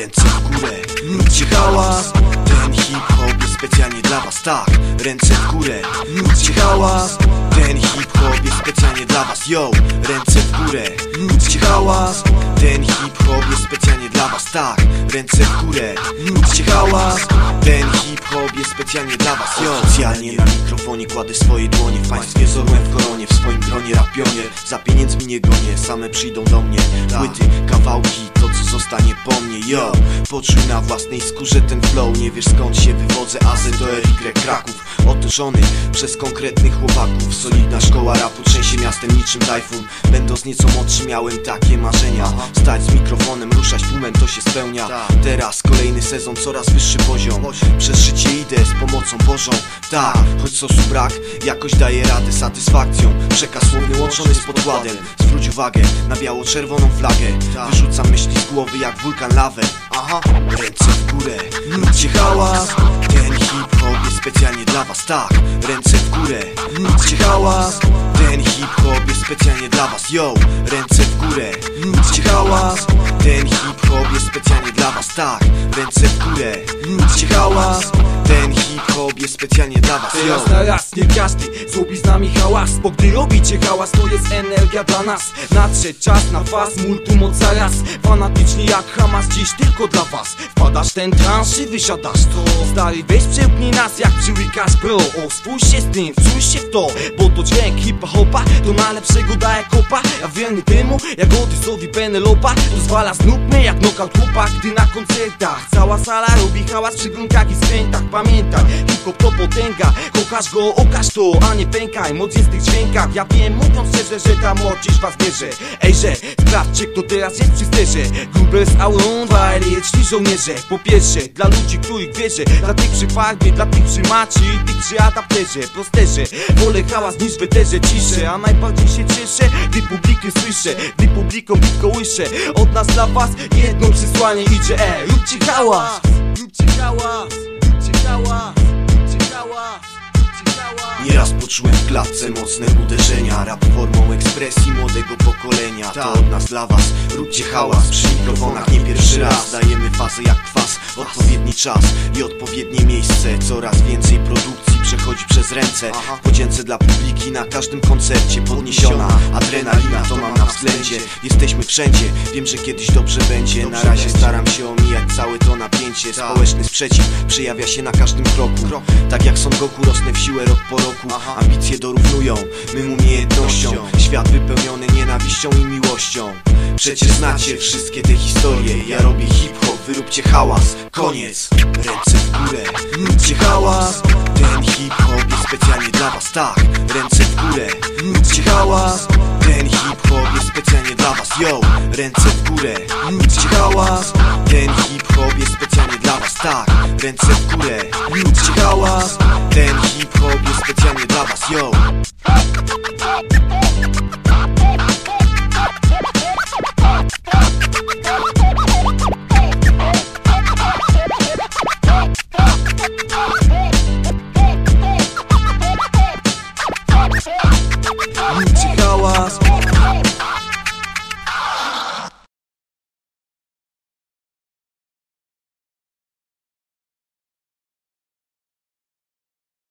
ręce w górę. Róbcie hałas, ten hip-hop jest specjalnie dla was Tak, ręce w górę. Róbcie hałas, ten hip-hop jest specjalnie dla was Yo, ręce w górę. Róbcie hałas, ten hip-hop jest specjalnie dla was Tak, ręce w górę. Róbcie hałas, ten hip-hop jest specjalnie dla was Yo, oficjalnie na mikrofonie kładę swoje dłonie. W państwie z orłem w koronie, w swoim gronie rap pionier Za pieniędzmi nie gonię, same przyjdą do mnie. Płyty, kawałki, zostanie po mnie Yo, poczuj na własnej skórze ten flow. Nie wiesz skąd się wywodzę, a Z do Y Kraków. Otoczony przez konkretnych chłopaków. Solidna szkoła rapu trzęsie miastem niczym tajfun. Będąc nieco młodszy miałem takie marzenia. Stać z mikrofonem, ruszać tłumem, to się spełnia. Teraz kolejny sezon, coraz wyższy poziom. Przez życie idę z pomocą Bożą. Tak, choć sosu brak, jakoś daję radę satysfakcją. Przekaz słowny łączony z podkładem. Zwróć uwagę na biało-czerwoną flagę. Wyrzucam myśli z głowy jak wulkan lawę. Aha, ręce w górę, róbcie hałas. Ten hip-hop jest specjalnie dla was, tak Ręce w górę, róbcie hałas specjalnie dla was, yo. Ręce w górę, róbcie hałas. Ten hip-hop jest specjalnie dla was, tak. Ręce w górę, róbcie hałas. Ten hip-hop jest specjalnie dla was, yo. Teraz na raz, nie każdy zrobi z nami hałas. Bo gdy robicie hałas, to jest energia dla nas. Nadszedł czas na was, multum moc zaraz. Fanatycznie jak Hamas, dziś tylko dla was Wpadasz ten trans i wysiadasz to? Stary, weź przełknij nas jak przyłykasz bro. O, spójrz się z tym, wczuj się w to. Bo to dźwięk hip-hopa, to najlepszego daje kopa. Ja wierny temu, jak Odysowi Penelopa. Rozwala mnie jak knockout chłopak Gdy na koncertach. Cała sala robi hałas Przy grunkach i skrętach, pamiętaj Hip-hop to potęga, kochasz go, okaż to A nie pękaj, moc jest w tych dźwiękach. Ja wiem, mówiąc szczerze, że ta moc dziś was bierze. Ej, że sprawdźcie kto teraz jest przy sterze. Grubel z aurą, waliczni żołnierze Po pierwsze, dla ludzi, których wierzę Dla tych przy farbie, dla tych przy maci I tych przy adapterze, prosterze. Wolę hałas niż weterze, ciszę A najbardziej się cieszę, gdy publikę słyszę Gdy publiką bitko łyszę. Od nas dla was jedno przesłanie idzie E, róbcie hałas! Róbcie hałas, róbcie hałas Nieraz poczułem w klatce mocne uderzenia. Rap formą ekspresji młodego pokolenia. To od nas dla was, róbcie hałas Przy mikrofonach. Nie pierwszy raz Dajemy fazę jak kwas. Odpowiedni czas i odpowiednie miejsce. Coraz więcej produkcji przechodzi przez ręce. W podzięce dla publiki na każdym koncercie. Podniesiona adrenalina to mam na względzie. Jesteśmy wszędzie, wiem, że kiedyś dobrze będzie. Na razie staram się omijać całe to napięcie. Społeczny sprzeciw przejawia się na każdym kroku. Tak jak Son Goku rosnę w siłę rok po roku. Ambicje dorównują. Mym umiejętnością. Świat wypełniony nienawiścią i miłością. Przecież znacie. wszystkie te historie. Ja robię hip-hop, wyróbcie hałas. Koniec, ręce w górę. Róbcie hałas Ten hip-hop jest specjalnie dla was, tak. Ręce w górę Róbcie hałas. Ten hip-hop jest specjalnie dla was, yo. Ręce w górę Róbcie hałas. Ten hip-hop jest specjalnie dla was, tak. Ręce w górę Róbcie hałas. Ten hip-hop jest